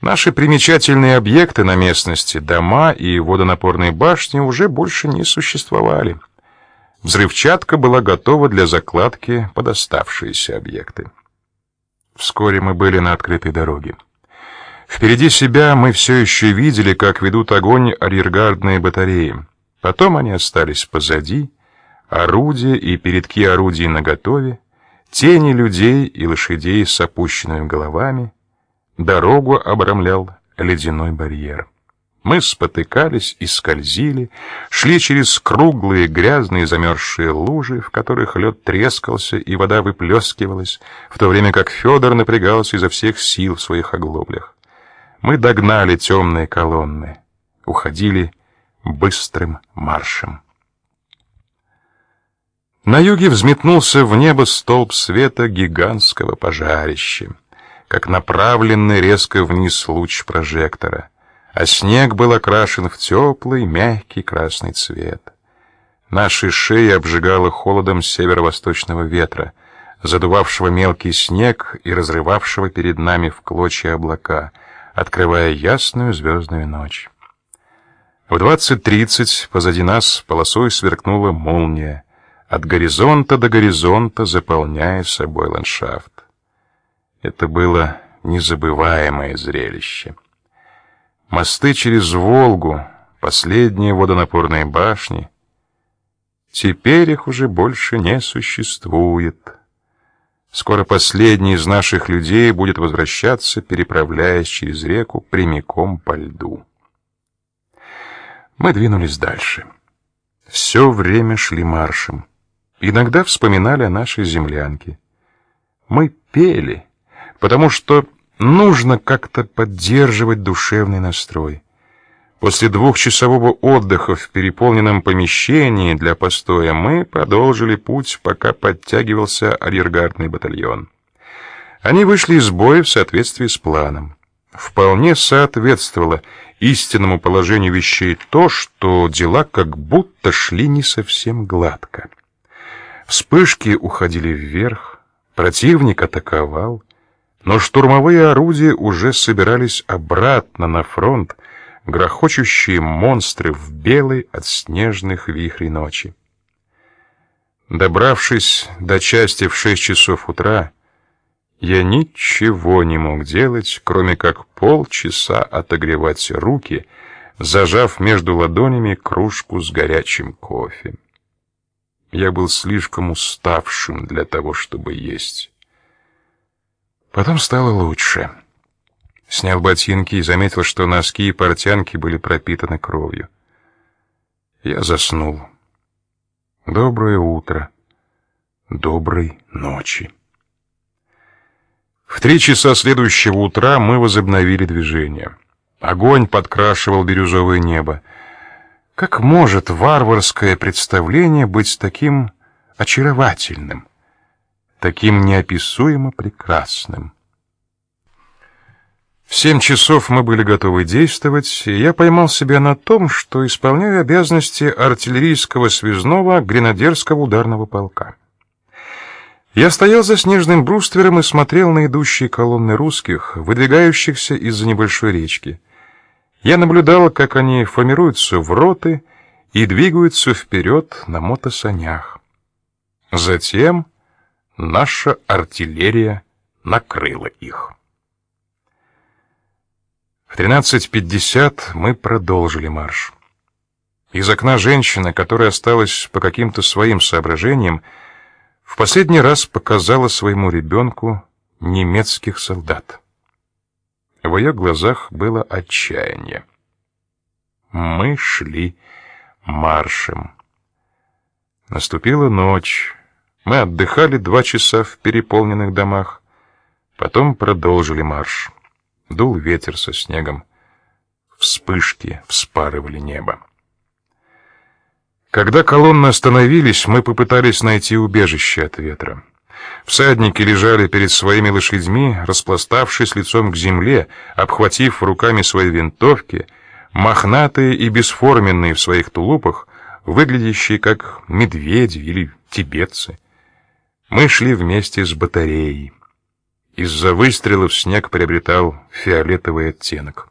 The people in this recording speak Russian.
Наши примечательные объекты на местности, дома и водонапорные башни уже больше не существовали. Взрывчатка была готова для закладки под оставшиеся объекты. Вскоре мы были на открытой дороге. Впереди себя мы все еще видели, как ведут огонь арьергардные батареи. Потом они остались позади, орудия и передки орудий наготове, тени людей и лошадей с опущенными головами, Дорогу обрамлял ледяной барьер. Мы спотыкались и скользили, шли через круглые грязные замерзшие лужи, в которых лед трескался и вода выплескивалась, в то время как Федор напрягался изо всех сил в своих оглоблях. Мы догнали темные колонны, уходили быстрым маршем. На юге взметнулся в небо столб света гигантского пожарища как направленный резко вниз луч прожектора, а снег был окрашен в теплый, мягкий красный цвет. Наши шеи обжигало холодом северо-восточного ветра, задувавшего мелкий снег и разрывавшего перед нами в клочья облака, открывая ясную звездную ночь. В двадцать тридцать позади нас полосой сверкнула молния, от горизонта до горизонта заполняя собой ландшафт. Это было незабываемое зрелище. Мосты через Волгу, последние водонапорные башни. Теперь их уже больше не существует. Скоро последний из наших людей будет возвращаться, переправляясь через реку прямиком по льду. Мы двинулись дальше. Все время шли маршем. Иногда вспоминали о нашей землянке. Мы пели потому что нужно как-то поддерживать душевный настрой. После двухчасового отдыха в переполненном помещении для постоя мы продолжили путь, пока подтягивался арьергардный батальон. Они вышли из боя в соответствии с планом. Вполне соответствовало истинному положению вещей то, что дела как будто шли не совсем гладко. Вспышки уходили вверх, противник атаковал, но штурмовые орудия уже собирались обратно на фронт, грохочущие монстры в белой от снежных вихрей ночи. Добравшись до части в шесть часов утра, я ничего не мог делать, кроме как полчаса отогревать руки, зажав между ладонями кружку с горячим кофе. Я был слишком уставшим для того, чтобы есть. Потом стало лучше. Снял ботинки и заметил, что носки и портянки были пропитаны кровью. Я заснул. Доброе утро. Доброй ночи. В три часа следующего утра мы возобновили движение. Огонь подкрашивал бирюзовое небо. Как может варварское представление быть таким очаровательным? Таким неописуемо прекрасным. В семь часов мы были готовы действовать, и я поймал себя на том, что исполняю обязанности артиллерийского связного гренадерского ударного полка. Я стоял за снежным бруствером и смотрел на идущие колонны русских, выдвигающихся из-за небольшой речки. Я наблюдал, как они формируются в роты и двигаются вперед на мотосанях. Затем наша артиллерия накрыла их. В 13.50 мы продолжили марш. Из окна женщина, которая осталась по каким-то своим соображениям, в последний раз показала своему ребенку немецких солдат. В ее глазах было отчаяние. Мы шли маршем. Наступила ночь. Мы отдыхали два часа в переполненных домах, потом продолжили марш. Дул ветер со снегом. Вспышки вспарывали небо. Когда колонны остановились, мы попытались найти убежище от ветра. Всадники лежали перед своими лошадьми, распластавшись лицом к земле, обхватив руками свои винтовки, мохнатые и бесформенные в своих тулупах, выглядящие как медведи или тибетцы. Мы шли вместе с батареей. Из-за выстрелов снег приобретал фиолетовый оттенок.